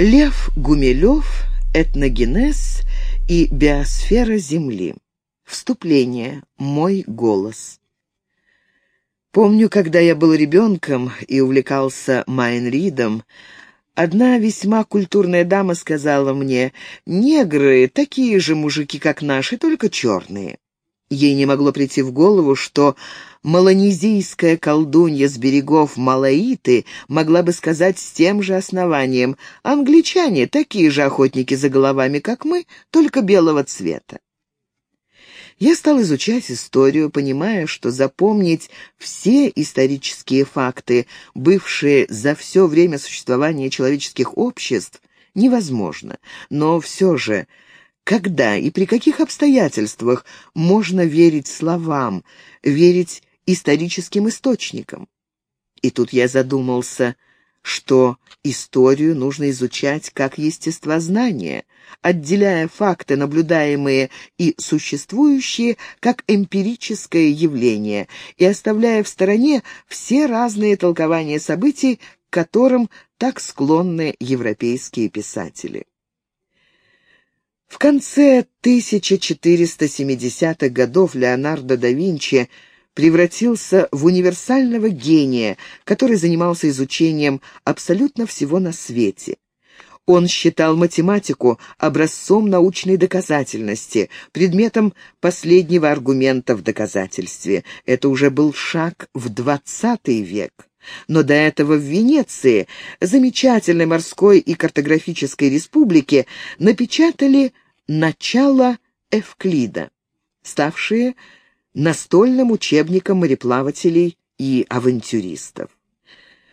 Лев Гумилев, этногенез и биосфера Земли. Вступление. Мой голос. Помню, когда я был ребенком и увлекался Майнридом, одна весьма культурная дама сказала мне, «Негры — такие же мужики, как наши, только черные». Ей не могло прийти в голову, что малонезийская колдунья с берегов Малаиты могла бы сказать с тем же основанием «Англичане — такие же охотники за головами, как мы, только белого цвета». Я стал изучать историю, понимая, что запомнить все исторические факты, бывшие за все время существования человеческих обществ, невозможно. Но все же, когда и при каких обстоятельствах можно верить словам, верить историческим источникам? И тут я задумался – что историю нужно изучать как естествознание, отделяя факты, наблюдаемые и существующие, как эмпирическое явление, и оставляя в стороне все разные толкования событий, к которым так склонны европейские писатели. В конце 1470-х годов Леонардо да Винчи – превратился в универсального гения, который занимался изучением абсолютно всего на свете. Он считал математику образцом научной доказательности, предметом последнего аргумента в доказательстве. Это уже был шаг в двадцатый век. Но до этого в Венеции, замечательной морской и картографической республике, напечатали начало Эвклида, ставшие настольным учебником мореплавателей и авантюристов.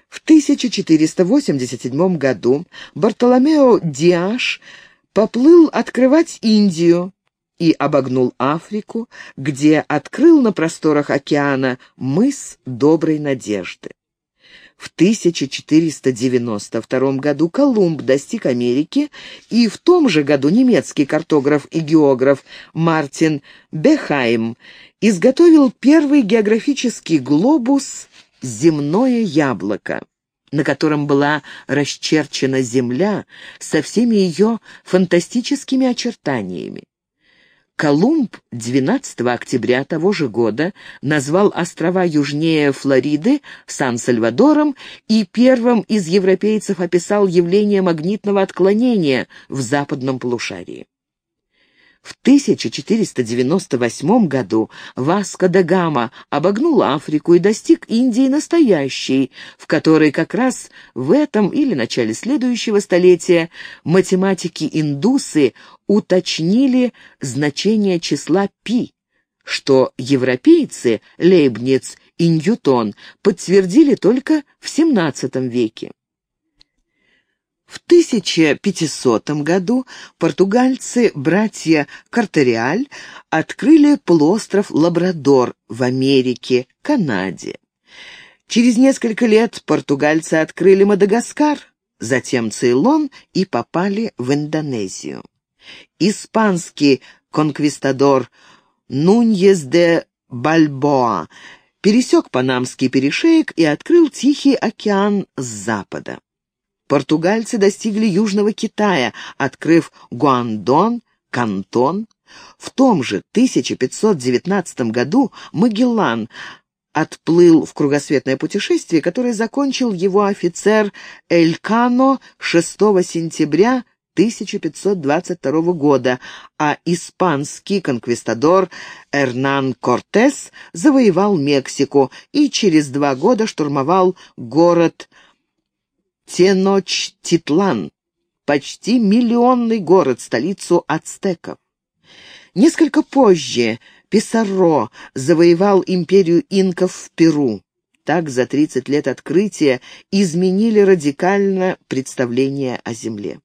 В 1487 году Бартоломео Диаш поплыл открывать Индию и обогнул Африку, где открыл на просторах океана мыс Доброй Надежды. В 1492 году Колумб достиг Америки, и в том же году немецкий картограф и географ Мартин Бехайм изготовил первый географический глобус «Земное яблоко», на котором была расчерчена Земля со всеми ее фантастическими очертаниями. Колумб 12 октября того же года назвал острова южнее Флориды Сан-Сальвадором и первым из европейцев описал явление магнитного отклонения в западном полушарии. В 1498 году Васко да Гама обогнул Африку и достиг Индии настоящей, в которой как раз в этом или начале следующего столетия математики-индусы уточнили значение числа пи, что европейцы, Лейбниц и Ньютон, подтвердили только в XVII веке. В 1500 году португальцы, братья Картериаль, открыли полуостров Лабрадор в Америке, Канаде. Через несколько лет португальцы открыли Мадагаскар, затем Цейлон и попали в Индонезию. Испанский конквистадор Нуньес де Бальбоа пересек Панамский перешеек и открыл Тихий океан с запада. Португальцы достигли Южного Китая, открыв Гуандон, Кантон. В том же 1519 году Магеллан отплыл в кругосветное путешествие, которое закончил его офицер Элькано 6 сентября 1522 года, а испанский конквистадор Эрнан Кортес завоевал Мексику и через два года штурмовал город Теночтитлан, почти миллионный город, столицу ацтеков. Несколько позже Писарро завоевал империю инков в Перу. Так за 30 лет открытия изменили радикально представление о Земле.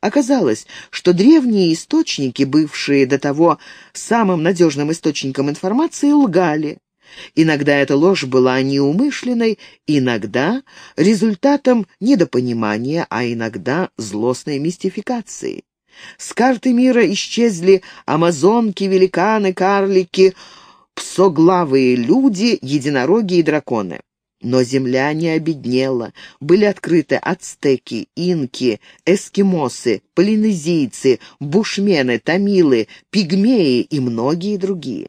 Оказалось, что древние источники, бывшие до того самым надежным источником информации, лгали. Иногда эта ложь была неумышленной, иногда результатом недопонимания, а иногда злостной мистификации. С карты мира исчезли амазонки, великаны, карлики, псоглавые люди, единороги и драконы. Но земля не обеднела. Были открыты ацтеки, инки, эскимосы, полинезийцы, бушмены, тамилы, пигмеи и многие другие.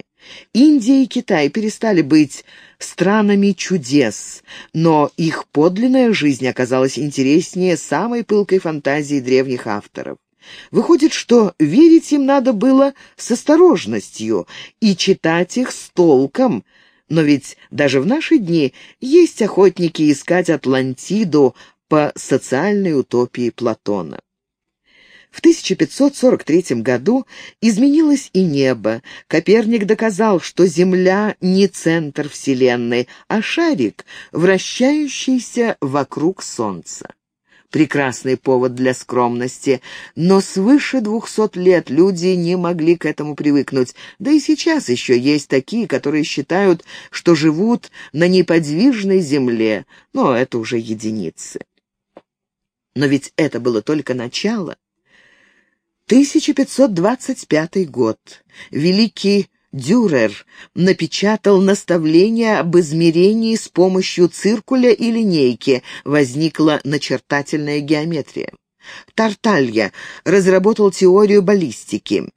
Индия и Китай перестали быть странами чудес, но их подлинная жизнь оказалась интереснее самой пылкой фантазии древних авторов. Выходит, что верить им надо было с осторожностью и читать их с толком, но ведь даже в наши дни есть охотники искать Атлантиду по социальной утопии Платона. В 1543 году изменилось и небо. Коперник доказал, что Земля не центр Вселенной, а шарик, вращающийся вокруг Солнца. Прекрасный повод для скромности, но свыше двухсот лет люди не могли к этому привыкнуть, да и сейчас еще есть такие, которые считают, что живут на неподвижной земле, но это уже единицы. Но ведь это было только начало. 1525 год. Великий Дюрер напечатал наставление об измерении с помощью циркуля и линейки. Возникла начертательная геометрия. Тарталья разработал теорию баллистики.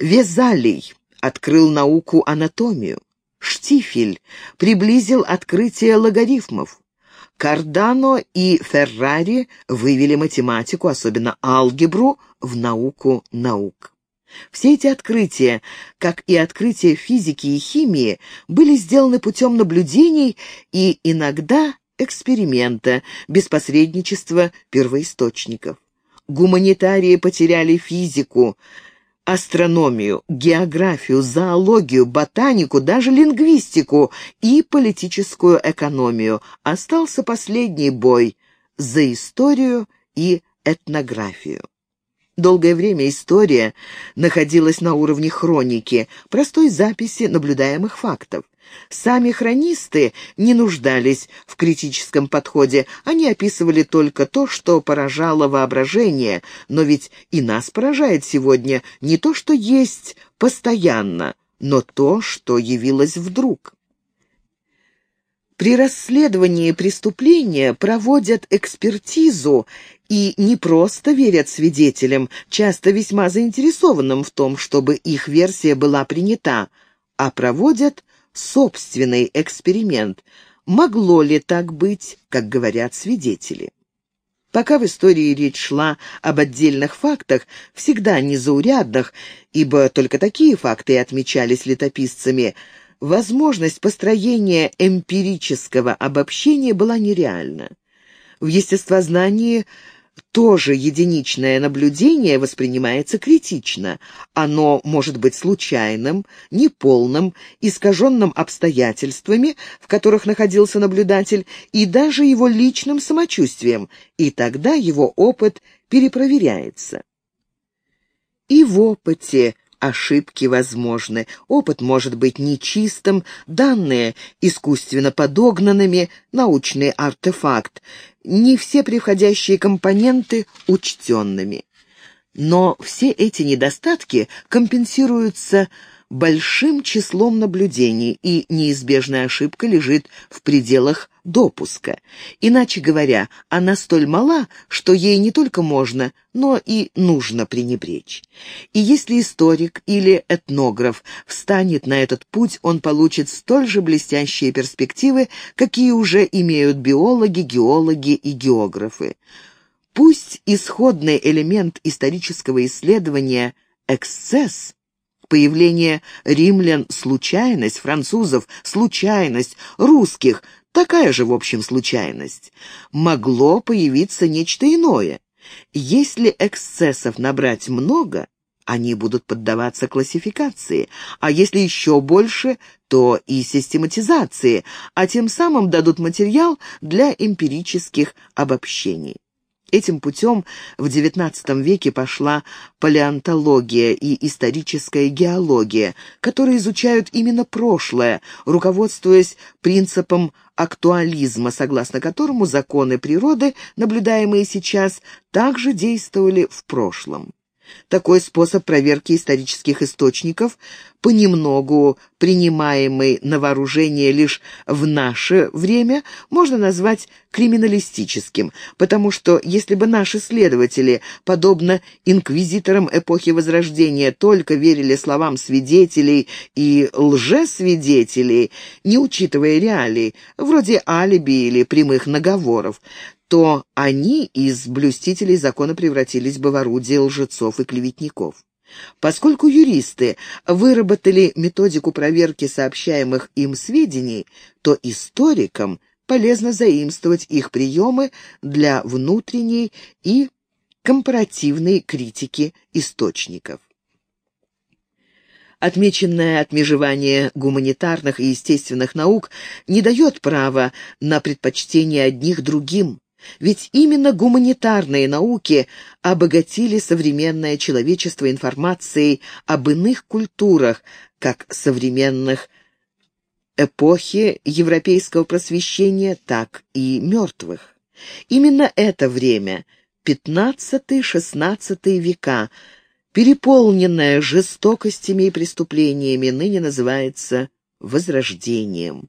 Везалий открыл науку анатомию. Штифель приблизил открытие логарифмов. Кардано и Феррари вывели математику, особенно алгебру, в науку наук. Все эти открытия, как и открытия физики и химии, были сделаны путем наблюдений и иногда эксперимента, без посредничества первоисточников. Гуманитарии потеряли физику, астрономию, географию, зоологию, ботанику, даже лингвистику и политическую экономию. Остался последний бой за историю и этнографию. Долгое время история находилась на уровне хроники, простой записи наблюдаемых фактов. Сами хронисты не нуждались в критическом подходе, они описывали только то, что поражало воображение, но ведь и нас поражает сегодня не то, что есть постоянно, но то, что явилось вдруг. При расследовании преступления проводят экспертизу и не просто верят свидетелям, часто весьма заинтересованным в том, чтобы их версия была принята, а проводят собственный эксперимент. Могло ли так быть, как говорят свидетели? Пока в истории речь шла об отдельных фактах, всегда незаурядных, ибо только такие факты и отмечались летописцами, возможность построения эмпирического обобщения была нереальна. В естествознании тоже единичное наблюдение воспринимается критично. Оно может быть случайным, неполным, искаженным обстоятельствами, в которых находился наблюдатель, и даже его личным самочувствием, и тогда его опыт перепроверяется. И в опыте ошибки возможны, опыт может быть нечистым, данные искусственно подогнанными, научный артефакт, не все приходящие компоненты учтенными. Но все эти недостатки компенсируются большим числом наблюдений, и неизбежная ошибка лежит в пределах допуска. Иначе говоря, она столь мала, что ей не только можно, но и нужно пренебречь. И если историк или этнограф встанет на этот путь, он получит столь же блестящие перспективы, какие уже имеют биологи, геологи и географы. Пусть исходный элемент исторического исследования – эксцесс, Появление римлян – случайность, французов – случайность, русских – такая же, в общем, случайность. Могло появиться нечто иное. Если эксцессов набрать много, они будут поддаваться классификации, а если еще больше, то и систематизации, а тем самым дадут материал для эмпирических обобщений. Этим путем в XIX веке пошла палеонтология и историческая геология, которые изучают именно прошлое, руководствуясь принципом актуализма, согласно которому законы природы, наблюдаемые сейчас, также действовали в прошлом. Такой способ проверки исторических источников, понемногу принимаемый на вооружение лишь в наше время, можно назвать криминалистическим, потому что если бы наши следователи, подобно инквизиторам эпохи Возрождения, только верили словам свидетелей и лжесвидетелей, не учитывая реалий, вроде алиби или прямых наговоров, то они из блюстителей закона превратились бы в орудие лжецов и клеветников. Поскольку юристы выработали методику проверки сообщаемых им сведений, то историкам полезно заимствовать их приемы для внутренней и компаративной критики источников. Отмеченное отмежевание гуманитарных и естественных наук не дает права на предпочтение одних другим. Ведь именно гуманитарные науки обогатили современное человечество информацией об иных культурах, как современных эпохи европейского просвещения, так и мертвых. Именно это время, XV-XVI века, переполненное жестокостями и преступлениями, ныне называется Возрождением.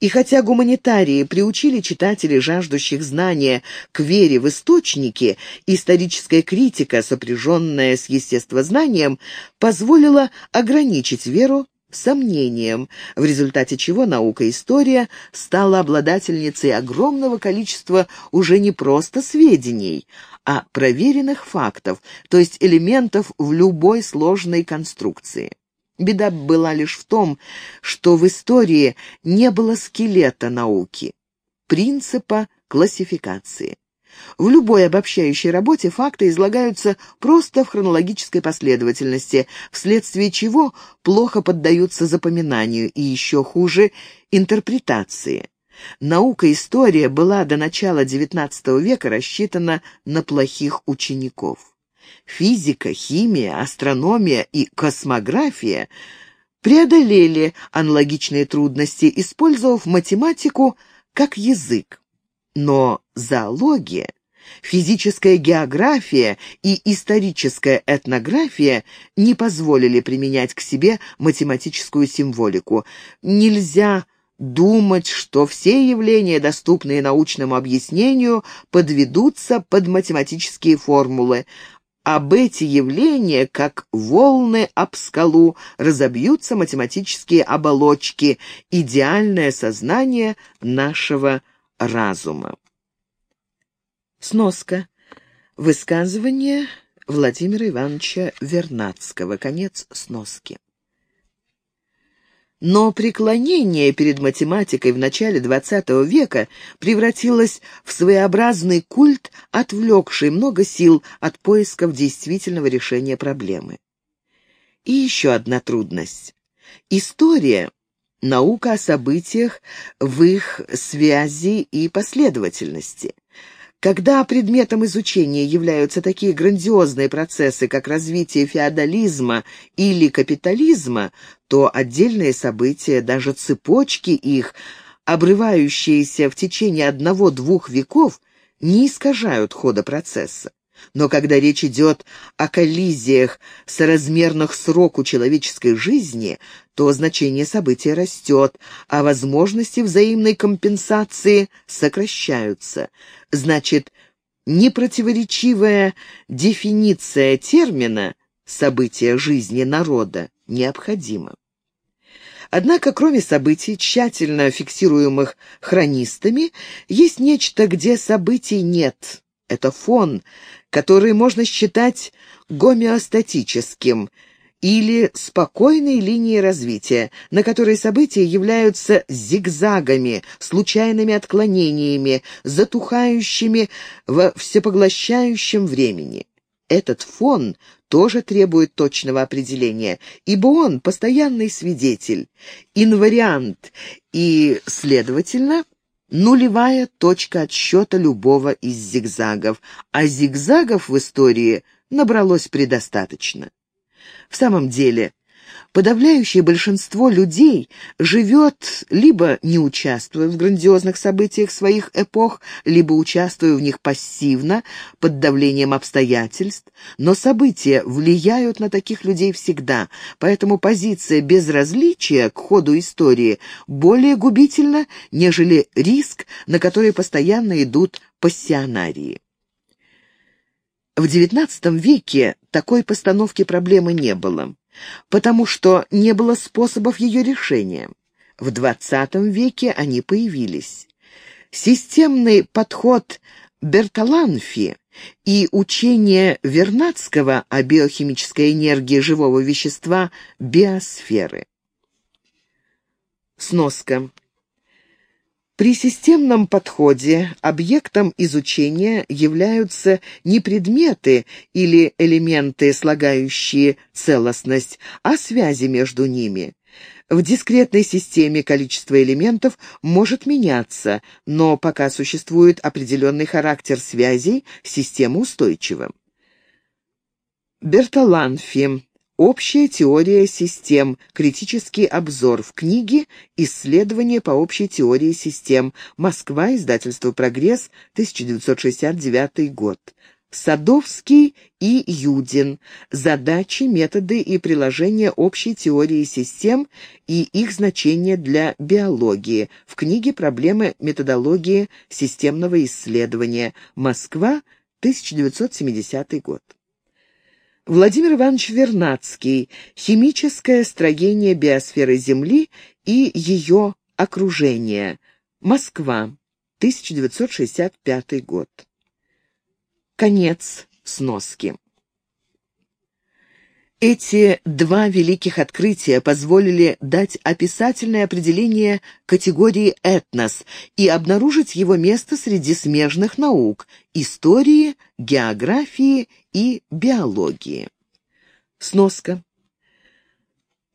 И хотя гуманитарии приучили читателей, жаждущих знания, к вере в источники, историческая критика, сопряженная с естествознанием, позволила ограничить веру сомнением, в результате чего наука-история стала обладательницей огромного количества уже не просто сведений, а проверенных фактов, то есть элементов в любой сложной конструкции. Беда была лишь в том, что в истории не было скелета науки, принципа классификации. В любой обобщающей работе факты излагаются просто в хронологической последовательности, вследствие чего плохо поддаются запоминанию и еще хуже – интерпретации. Наука-история была до начала XIX века рассчитана на плохих учеников. Физика, химия, астрономия и космография преодолели аналогичные трудности, использовав математику как язык. Но зоология, физическая география и историческая этнография не позволили применять к себе математическую символику. Нельзя думать, что все явления, доступные научному объяснению, подведутся под математические формулы, об эти явления, как волны об скалу, разобьются математические оболочки, идеальное сознание нашего разума. Сноска. Высказывание Владимира Ивановича Вернадского. Конец сноски. Но преклонение перед математикой в начале XX века превратилось в своеобразный культ, отвлекший много сил от поисков действительного решения проблемы. И еще одна трудность. История — наука о событиях в их связи и последовательности — когда предметом изучения являются такие грандиозные процессы, как развитие феодализма или капитализма, то отдельные события, даже цепочки их, обрывающиеся в течение одного-двух веков, не искажают хода процесса. Но когда речь идет о коллизиях соразмерных сроку человеческой жизни, то значение события растет, а возможности взаимной компенсации сокращаются. Значит, непротиворечивая дефиниция термина «события жизни народа» необходима. Однако, кроме событий, тщательно фиксируемых хронистами, есть нечто, где событий нет. Это фон, который можно считать гомеостатическим или спокойной линией развития, на которой события являются зигзагами, случайными отклонениями, затухающими во всепоглощающем времени. Этот фон тоже требует точного определения, ибо он постоянный свидетель, инвариант и, следовательно, нулевая точка отсчета любого из зигзагов, а зигзагов в истории набралось предостаточно. В самом деле, Подавляющее большинство людей живет, либо не участвуя в грандиозных событиях своих эпох, либо участвуя в них пассивно, под давлением обстоятельств, но события влияют на таких людей всегда, поэтому позиция безразличия к ходу истории более губительна, нежели риск, на который постоянно идут пассионарии. В XIX веке такой постановки проблемы не было потому что не было способов ее решения. В XX веке они появились. Системный подход Берталанфи и учение Вернадского о биохимической энергии живого вещества биосферы. Сноска. При системном подходе объектом изучения являются не предметы или элементы, слагающие целостность, а связи между ними. В дискретной системе количество элементов может меняться, но пока существует определенный характер связей, система устойчива. Бертоланфи Общая теория систем. Критический обзор в книге «Исследования по общей теории систем. Москва. Издательство «Прогресс», 1969 год». Садовский и Юдин. Задачи, методы и приложения общей теории систем и их значение для биологии. В книге «Проблемы методологии системного исследования. Москва. 1970 год». Владимир Иванович Вернадский «Химическое строение биосферы Земли и ее окружение. Москва. 1965 год». Конец сноски. Эти два великих открытия позволили дать описательное определение категории «этнос» и обнаружить его место среди смежных наук – истории, географии и биологии. Сноска.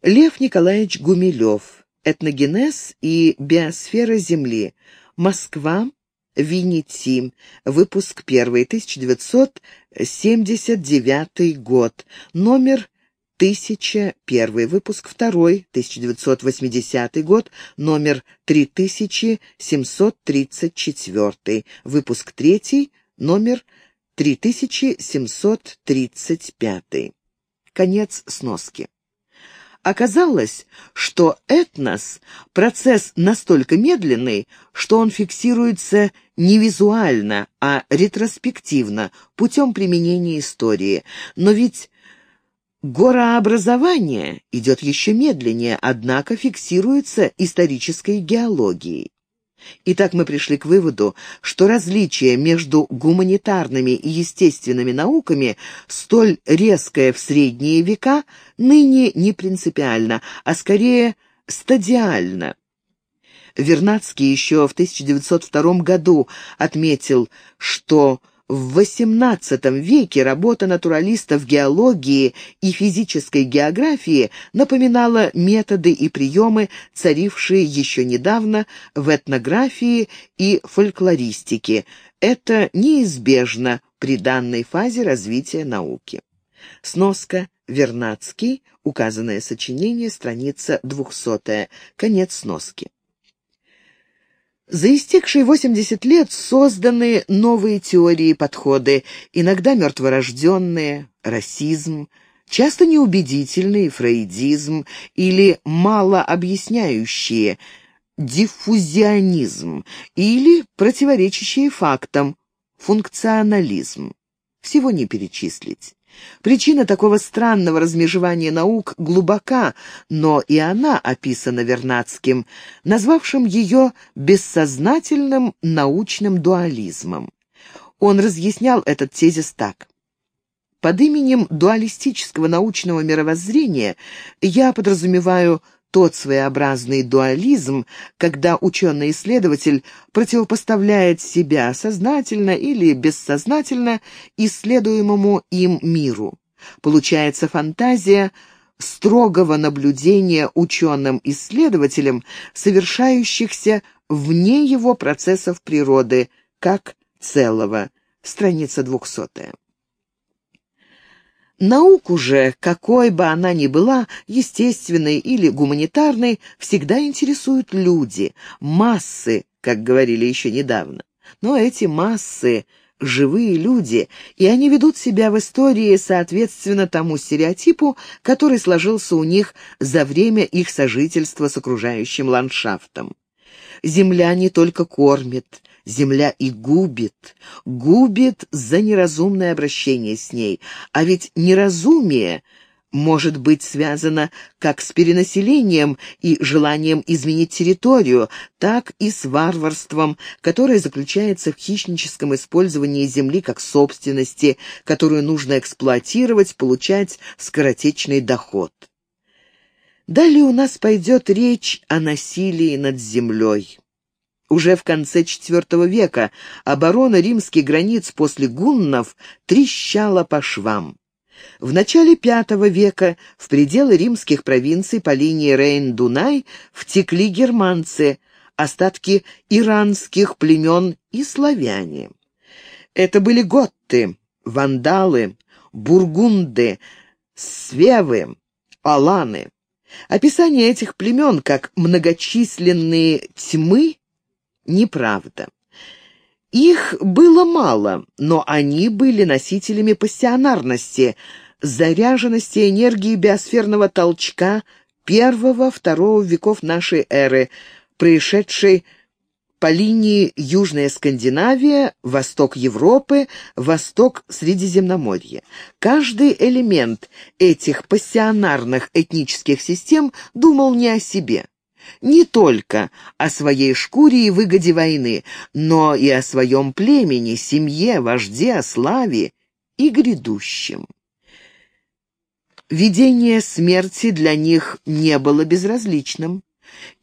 Лев Николаевич Гумилев. Этногенез и биосфера Земли. Москва. Винити. Выпуск 1. 1979 год. Номер 1001, выпуск 2, 1980 год, номер 3734, выпуск 3, номер 3735. Конец сноски. Оказалось, что этнос – процесс настолько медленный, что он фиксируется не визуально, а ретроспективно, путем применения истории. Но ведь Горообразование идет еще медленнее, однако фиксируется исторической геологией. Итак, мы пришли к выводу, что различие между гуманитарными и естественными науками, столь резкое в средние века, ныне не принципиально, а скорее стадиально. Вернадский еще в 1902 году отметил, что в XVIII веке работа натуралистов геологии и физической географии напоминала методы и приемы, царившие еще недавно в этнографии и фольклористике. Это неизбежно при данной фазе развития науки. Сноска Вернадский, указанное сочинение, страница 200 конец сноски. За истекшие 80 лет созданы новые теории и подходы, иногда мертворожденные, расизм, часто неубедительный фрейдизм или малообъясняющие, диффузионизм или противоречащие фактам, функционализм. Всего не перечислить. Причина такого странного размежевания наук глубока, но и она описана Вернадским, назвавшим ее бессознательным научным дуализмом. Он разъяснял этот тезис так. Под именем дуалистического научного мировоззрения я подразумеваю тот своеобразный дуализм, когда ученый-исследователь противопоставляет себя сознательно или бессознательно исследуемому им миру. Получается фантазия строгого наблюдения ученым-исследователем, совершающихся вне его процессов природы, как целого. Страница двухсотая. Науку же, какой бы она ни была, естественной или гуманитарной, всегда интересуют люди, массы, как говорили еще недавно. Но эти массы — живые люди, и они ведут себя в истории соответственно тому стереотипу, который сложился у них за время их сожительства с окружающим ландшафтом. Земля не только кормит, земля и губит, губит за неразумное обращение с ней, а ведь неразумие может быть связано как с перенаселением и желанием изменить территорию, так и с варварством, которое заключается в хищническом использовании земли как собственности, которую нужно эксплуатировать, получать скоротечный доход. Далее у нас пойдет речь о насилии над землей. Уже в конце IV века оборона римских границ после гуннов трещала по швам. В начале V века в пределы римских провинций по линии Рейн-Дунай втекли германцы, остатки иранских племен и славяне. Это были готты, вандалы, бургунды, свевы, аланы. Описание этих племен как многочисленные тьмы неправда. Их было мало, но они были носителями пассионарности, заряженности энергии биосферного толчка первого-второго веков нашей эры, происшедшей по линии Южная Скандинавия, Восток Европы, Восток Средиземноморья. Каждый элемент этих пассионарных этнических систем думал не о себе не только о своей шкуре и выгоде войны, но и о своем племени, семье, вожде, о славе и грядущем. Видение смерти для них не было безразличным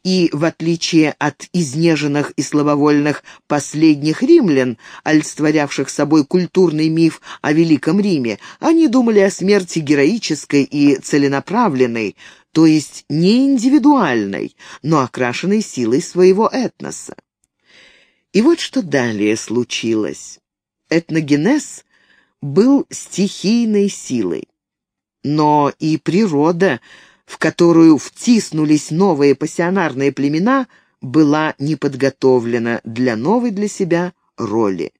и, в отличие от изнеженных и слабовольных последних римлян, олицетворявших собой культурный миф о Великом Риме, они думали о смерти героической и целенаправленной, то есть не индивидуальной, но окрашенной силой своего этноса. И вот что далее случилось. Этногенез был стихийной силой. Но и природа — в которую втиснулись новые пассионарные племена, была не подготовлена для новой для себя роли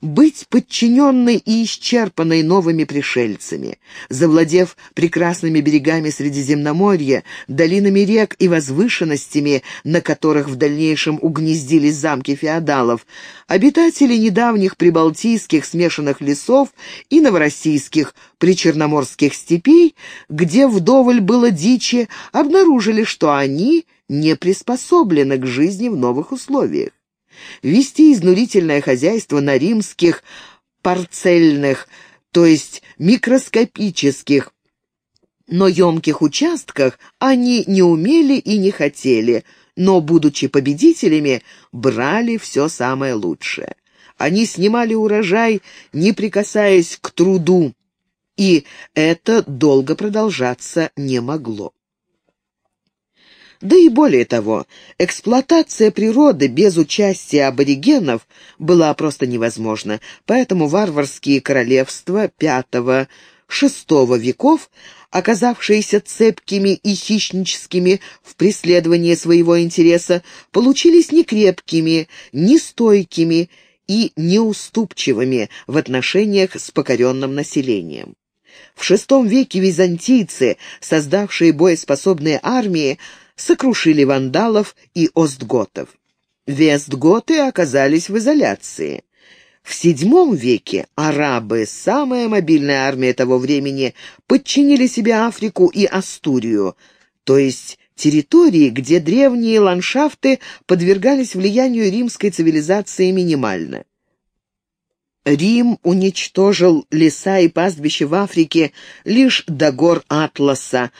быть подчиненной и исчерпанной новыми пришельцами, завладев прекрасными берегами Средиземноморья, долинами рек и возвышенностями, на которых в дальнейшем угнездились замки феодалов, обитатели недавних прибалтийских смешанных лесов и новороссийских причерноморских степей, где вдоволь было дичи, обнаружили, что они не приспособлены к жизни в новых условиях. Вести изнурительное хозяйство на римских парцельных, то есть микроскопических, но емких участках они не умели и не хотели, но, будучи победителями, брали все самое лучшее. Они снимали урожай, не прикасаясь к труду, и это долго продолжаться не могло. Да и более того, эксплуатация природы без участия аборигенов была просто невозможна, поэтому варварские королевства V-VI веков, оказавшиеся цепкими и хищническими в преследовании своего интереса, получились некрепкими, нестойкими и неуступчивыми в отношениях с покоренным населением. В VI веке византийцы, создавшие боеспособные армии, сокрушили вандалов и остготов. Вестготы оказались в изоляции. В VII веке арабы, самая мобильная армия того времени, подчинили себе Африку и Астурию, то есть территории, где древние ландшафты подвергались влиянию римской цивилизации минимально. Рим уничтожил леса и пастбища в Африке лишь до гор Атласа,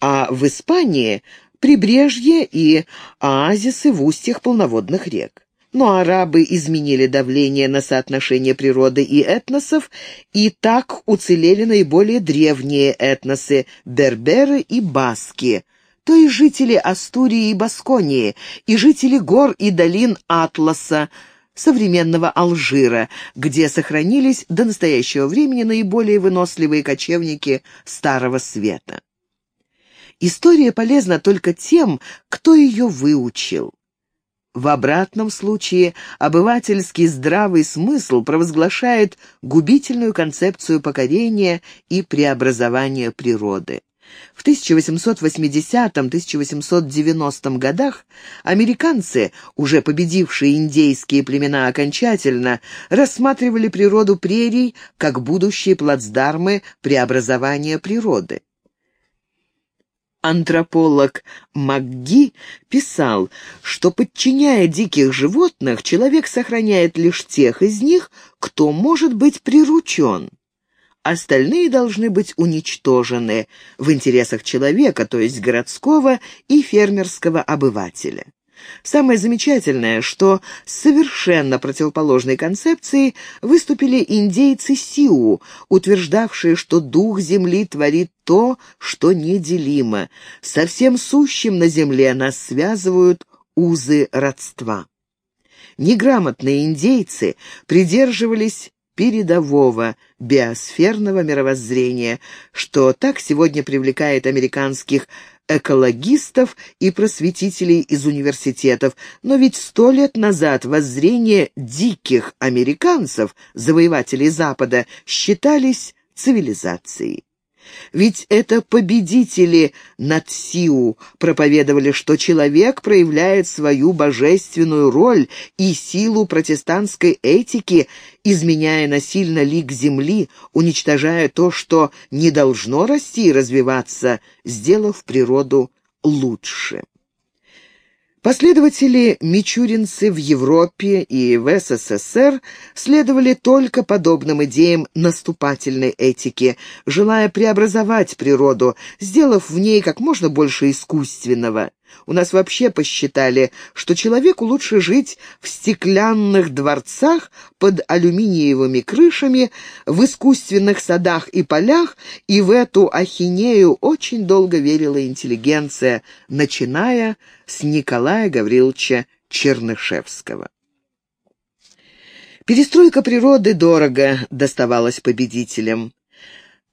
а в Испании прибрежье и оазисы в устьях полноводных рек. Но арабы изменили давление на соотношение природы и этносов, и так уцелели наиболее древние этносы – берберы и баски, то есть жители Астурии и Басконии, и жители гор и долин Атласа, современного Алжира, где сохранились до настоящего времени наиболее выносливые кочевники Старого Света. История полезна только тем, кто ее выучил. В обратном случае обывательский здравый смысл провозглашает губительную концепцию покорения и преобразования природы. В 1880-1890 годах американцы, уже победившие индейские племена окончательно, рассматривали природу прерий как будущие плацдармы преобразования природы. Антрополог МакГи писал, что, подчиняя диких животных, человек сохраняет лишь тех из них, кто может быть приручен. Остальные должны быть уничтожены в интересах человека, то есть городского и фермерского обывателя. Самое замечательное, что с совершенно противоположной концепцией выступили индейцы Сиу, утверждавшие, что дух земли творит то, что неделимо. Со всем сущим на земле нас связывают узы родства. Неграмотные индейцы придерживались передового биосферного мировоззрения, что так сегодня привлекает американских экологистов и просветителей из университетов, но ведь сто лет назад воззрения диких американцев, завоевателей Запада, считались цивилизацией. Ведь это победители над Сиу проповедовали, что человек проявляет свою божественную роль и силу протестантской этики, изменяя насильно лик земли, уничтожая то, что не должно расти и развиваться, сделав природу лучше. Последователи мичуринцы в Европе и в СССР следовали только подобным идеям наступательной этики, желая преобразовать природу, сделав в ней как можно больше искусственного. У нас вообще посчитали, что человеку лучше жить в стеклянных дворцах под алюминиевыми крышами, в искусственных садах и полях, и в эту ахинею очень долго верила интеллигенция, начиная с Николая Гавриловича Чернышевского. Перестройка природы дорого доставалась победителям.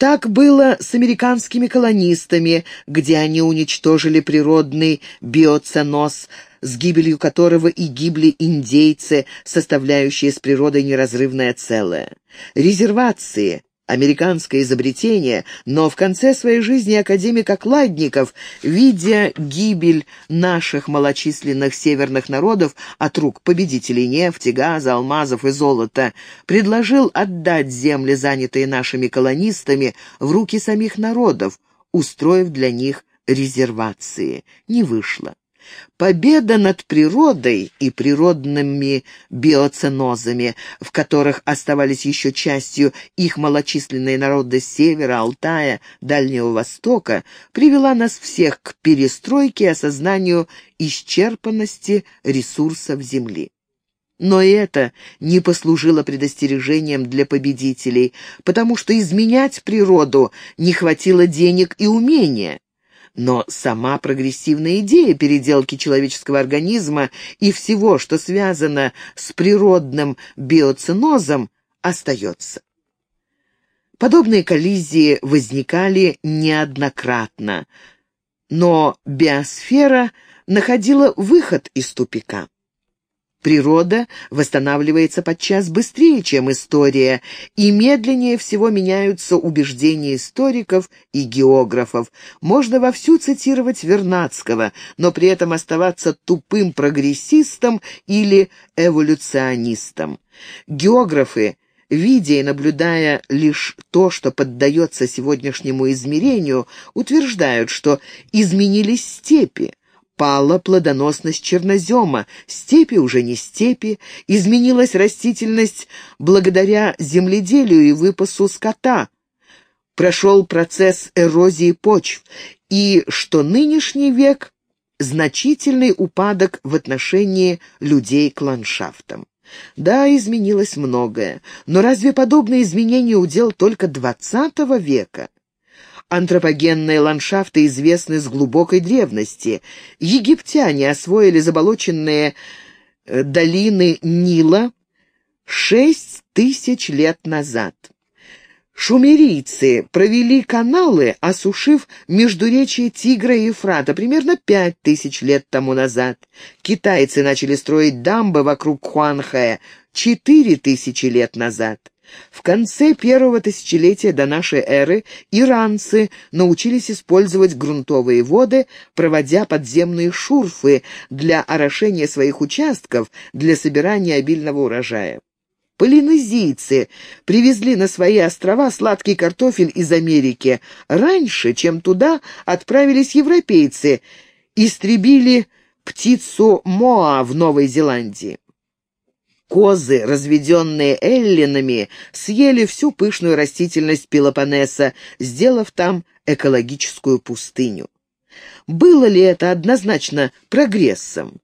Так было с американскими колонистами, где они уничтожили природный биоценоз, с гибелью которого и гибли индейцы, составляющие с природой неразрывное целое. Резервации, американское изобретение, но в конце своей жизни академик Окладников, видя гибель наших малочисленных северных народов от рук победителей нефти, газа, алмазов и золота, предложил отдать земли, занятые нашими колонистами, в руки самих народов, устроив для них резервации. Не вышло. Победа над природой и природными биоценозами, в которых оставались еще частью их малочисленные народы Севера, Алтая, Дальнего Востока, привела нас всех к перестройке и осознанию исчерпанности ресурсов Земли. Но это не послужило предостережением для победителей, потому что изменять природу не хватило денег и умения. Но сама прогрессивная идея переделки человеческого организма и всего, что связано с природным биоценозом, остается. Подобные коллизии возникали неоднократно, но биосфера находила выход из тупика. Природа восстанавливается подчас быстрее, чем история, и медленнее всего меняются убеждения историков и географов. Можно вовсю цитировать Вернадского, но при этом оставаться тупым прогрессистом или эволюционистом. Географы видя и наблюдая лишь то, что поддается сегодняшнему измерению, утверждают, что изменились степи, пала плодоносность чернозема, степи уже не степи, изменилась растительность благодаря земледелию и выпасу скота, прошел процесс эрозии почв, и что нынешний век – значительный упадок в отношении людей к ландшафтам. Да, изменилось многое, но разве подобные изменения удел только XX века? Антропогенные ландшафты известны с глубокой древности. Египтяне освоили заболоченные э, долины Нила шесть тысяч лет назад. Шумерийцы провели каналы, осушив междуречие Тигра и Ефрата примерно пять тысяч лет тому назад. Китайцы начали строить дамбы вокруг Хуанхэ четыре тысячи лет назад. В конце первого тысячелетия до нашей эры иранцы научились использовать грунтовые воды, проводя подземные шурфы для орошения своих участков для собирания обильного урожая. Полинезийцы привезли на свои острова сладкий картофель из Америки раньше, чем туда отправились европейцы, истребили птицу Моа в Новой Зеландии. Козы, разведенные эллинами, съели всю пышную растительность Пелопоннеса, сделав там экологическую пустыню. Было ли это однозначно прогрессом?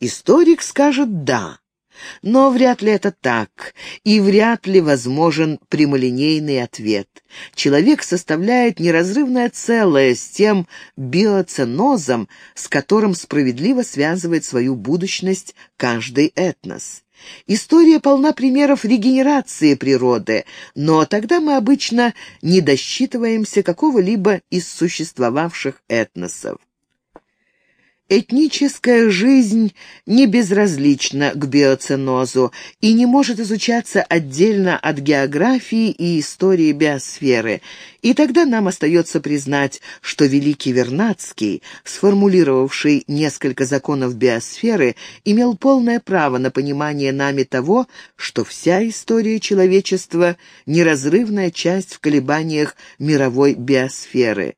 Историк скажет «да». Но вряд ли это так, и вряд ли возможен прямолинейный ответ. Человек составляет неразрывное целое с тем биоценозом, с которым справедливо связывает свою будущность каждый этнос. История полна примеров регенерации природы, но тогда мы обычно не досчитываемся какого-либо из существовавших этносов. Этническая жизнь не безразлична к биоценозу и не может изучаться отдельно от географии и истории биосферы. И тогда нам остается признать, что великий Вернадский, сформулировавший несколько законов биосферы, имел полное право на понимание нами того, что вся история человечества — неразрывная часть в колебаниях мировой биосферы.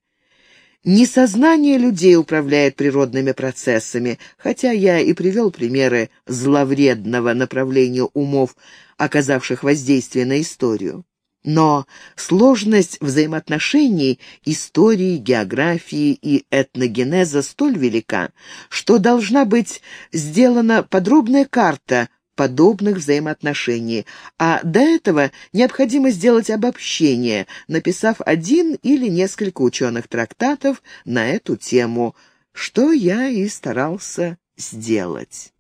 Несознание людей управляет природными процессами, хотя я и привел примеры зловредного направления умов, оказавших воздействие на историю. Но сложность взаимоотношений истории, географии и этногенеза столь велика, что должна быть сделана подробная карта подобных взаимоотношений, а до этого необходимо сделать обобщение, написав один или несколько ученых трактатов на эту тему, что я и старался сделать.